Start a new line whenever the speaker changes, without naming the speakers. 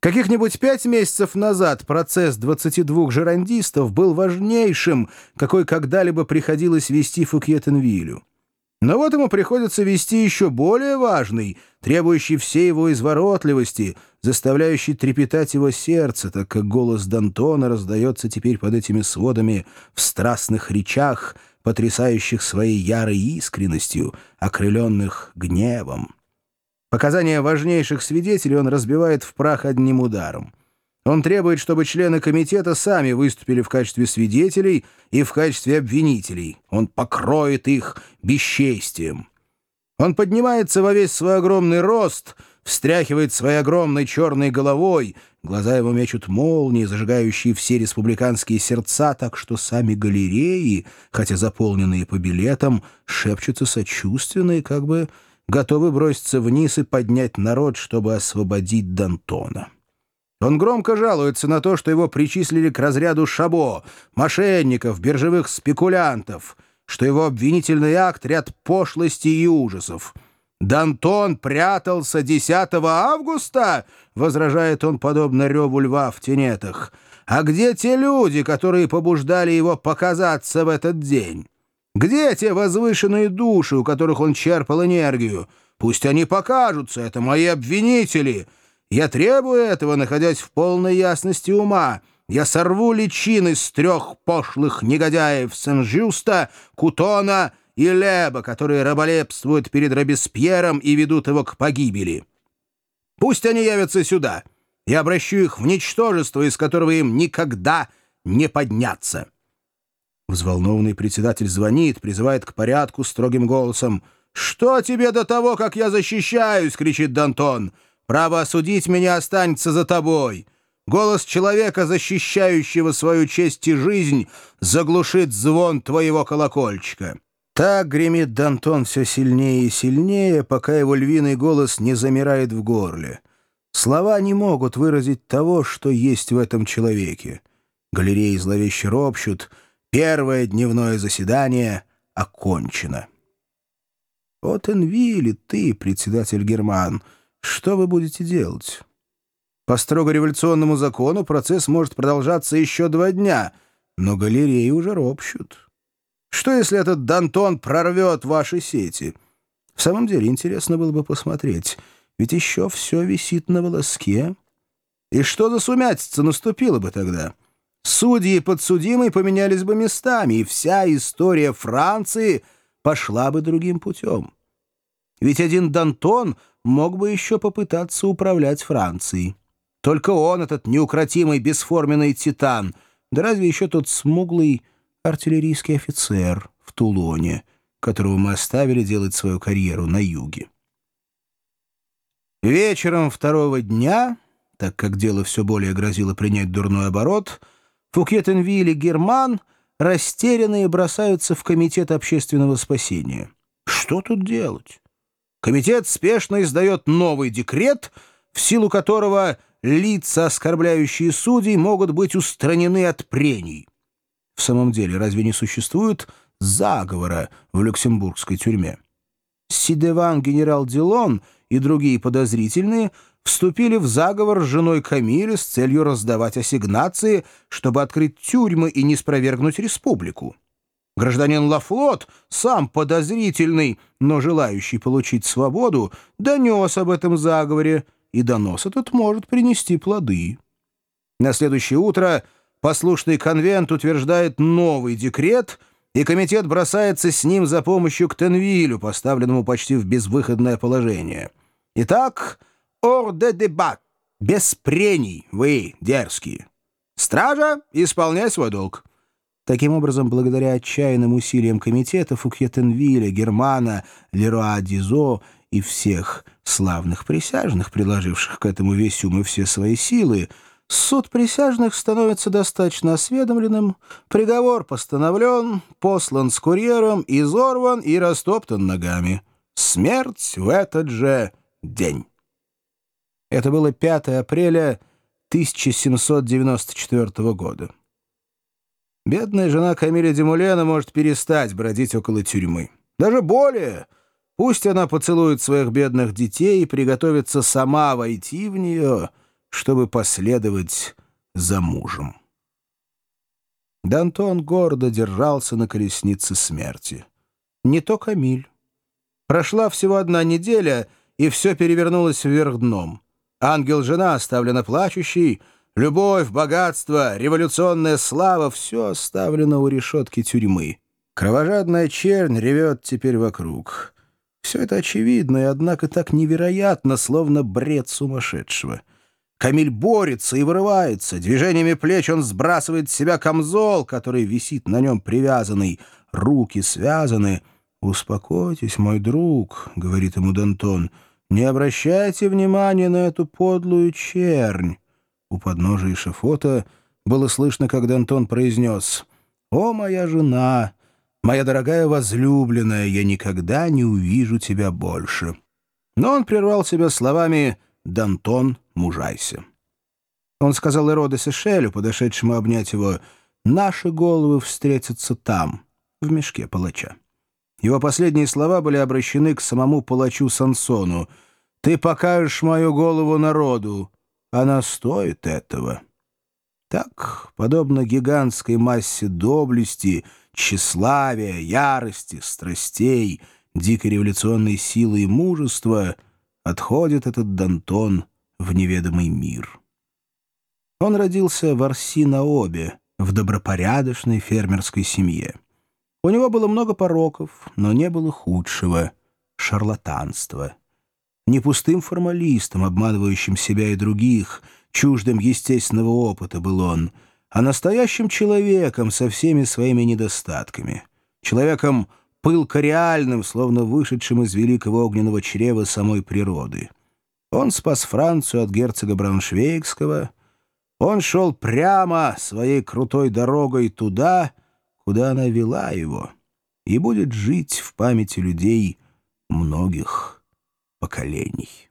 Каких-нибудь пять месяцев назад процесс 22 жерандистов был важнейшим, какой когда-либо приходилось вести Фукьетенвилю. Но вот ему приходится вести еще более важный, требующий всей его изворотливости, заставляющий трепетать его сердце, так как голос Д'Антона раздается теперь под этими сводами в страстных речах, потрясающих своей ярой искренностью, окрыленных гневом. Показания важнейших свидетелей он разбивает в прах одним ударом. Он требует, чтобы члены комитета сами выступили в качестве свидетелей и в качестве обвинителей. Он покроет их бесчестием. Он поднимается во весь свой огромный рост, встряхивает своей огромной черной головой, глаза его мечут молнии, зажигающие все республиканские сердца, так что сами галереи, хотя заполненные по билетам, шепчутся сочувственно и как бы готовы броситься вниз и поднять народ, чтобы освободить Д'Антона. Он громко жалуется на то, что его причислили к разряду шабо, мошенников, биржевых спекулянтов, что его обвинительный акт — ряд пошлостей и ужасов. «Д'Антон прятался 10 августа?» — возражает он, подобно реву льва в тенетах. «А где те люди, которые побуждали его показаться в этот день?» Где те возвышенные души, у которых он черпал энергию? Пусть они покажутся, это мои обвинители. Я требую этого, находясь в полной ясности ума. Я сорву личины с трех пошлых негодяев Сен-Жюста, Кутона и Леба, которые раболепствуют перед Робеспьером и ведут его к погибели. Пусть они явятся сюда. Я обращу их в ничтожество, из которого им никогда не подняться». Взволнованный председатель звонит, призывает к порядку строгим голосом. «Что тебе до того, как я защищаюсь?» — кричит Дантон. «Право осудить меня останется за тобой. Голос человека, защищающего свою честь и жизнь, заглушит звон твоего колокольчика». Так гремит Дантон все сильнее и сильнее, пока его львиный голос не замирает в горле. Слова не могут выразить того, что есть в этом человеке. Галереи зловеще ропщут — Первое дневное заседание окончено. Вот Энвилли, ты, председатель Герман, что вы будете делать? По строго революционному закону процесс может продолжаться еще два дня, но галереи уже ропщут. Что, если этот Дантон прорвет ваши сети? В самом деле интересно было бы посмотреть, ведь еще все висит на волоске. И что за сумятица наступила бы тогда?» Судьи и подсудимый поменялись бы местами, и вся история Франции пошла бы другим путем. Ведь один Дантон мог бы еще попытаться управлять Францией. Только он, этот неукротимый бесформенный титан, да разве еще тот смуглый артиллерийский офицер в Тулоне, которого мы оставили делать свою карьеру на юге. Вечером второго дня, так как дело все более грозило принять дурной оборот, — Фукетенвиль и Герман растерянные бросаются в Комитет общественного спасения. Что тут делать? Комитет спешно издает новый декрет, в силу которого лица, оскорбляющие судей, могут быть устранены от прений. В самом деле, разве не существует заговора в люксембургской тюрьме? Сидеван генерал Дилон и другие подозрительные – вступили в заговор с женой Камиля с целью раздавать ассигнации, чтобы открыть тюрьмы и не спровергнуть республику. Гражданин Лафлот, сам подозрительный, но желающий получить свободу, донес об этом заговоре, и донос этот может принести плоды. На следующее утро послушный конвент утверждает новый декрет, и комитет бросается с ним за помощью к Тенвилю, поставленному почти в безвыходное положение. Итак, Де дебат. Без прений, вы дерзкие. Стража, исполняй свой долг. Таким образом, благодаря отчаянным усилиям комитета Фукьетенвиля, Германа, Леруа Дизо и всех славных присяжных, приложивших к этому весь ум и все свои силы, суд присяжных становится достаточно осведомленным, приговор постановлен, послан с курьером, изорван и растоптан ногами. Смерть в этот же день. Это было 5 апреля 1794 года. Бедная жена Камиля Демулена может перестать бродить около тюрьмы. Даже более. Пусть она поцелует своих бедных детей и приготовится сама войти в нее, чтобы последовать за мужем. Д'Антон гордо держался на колеснице смерти. Не то Камиль. Прошла всего одна неделя, и все перевернулось вверх дном. Ангел-жена оставлена плачущей, любовь, богатство, революционная слава — все оставлено у решетки тюрьмы. Кровожадная чернь ревет теперь вокруг. Все это очевидно, и однако так невероятно, словно бред сумасшедшего. Камиль борется и вырывается. Движениями плеч он сбрасывает с себя камзол, который висит на нем привязанный. Руки связаны. «Успокойтесь, мой друг», — говорит ему Д'Антон, — «не обращайте внимания на эту подлую чернь». У подножия шафота было слышно, как Д'Антон произнес «О, моя жена, моя дорогая возлюбленная, я никогда не увижу тебя больше». Но он прервал себя словами «Д'Антон, мужайся». Он сказал Эроде Сешелю, подошедшему обнять его, «Наши головы встретятся там, в мешке палача». Его последние слова были обращены к самому палачу Сансону. «Ты покажешь мою голову народу. Она стоит этого». Так, подобно гигантской массе доблести, тщеславия, ярости, страстей, дикой революционной силы и мужества, отходит этот Дантон в неведомый мир. Он родился в Арси-на-Обе, в добропорядочной фермерской семье. У него было много пороков, но не было худшего — шарлатанства. Не пустым формалистом, обманывающим себя и других, чуждым естественного опыта был он, а настоящим человеком со всеми своими недостатками. Человеком пылко реальным, словно вышедшим из великого огненного чрева самой природы. Он спас Францию от герцога Брауншвейгского. Он шел прямо своей крутой дорогой туда, куда она вела его, и будет жить в памяти людей многих поколений.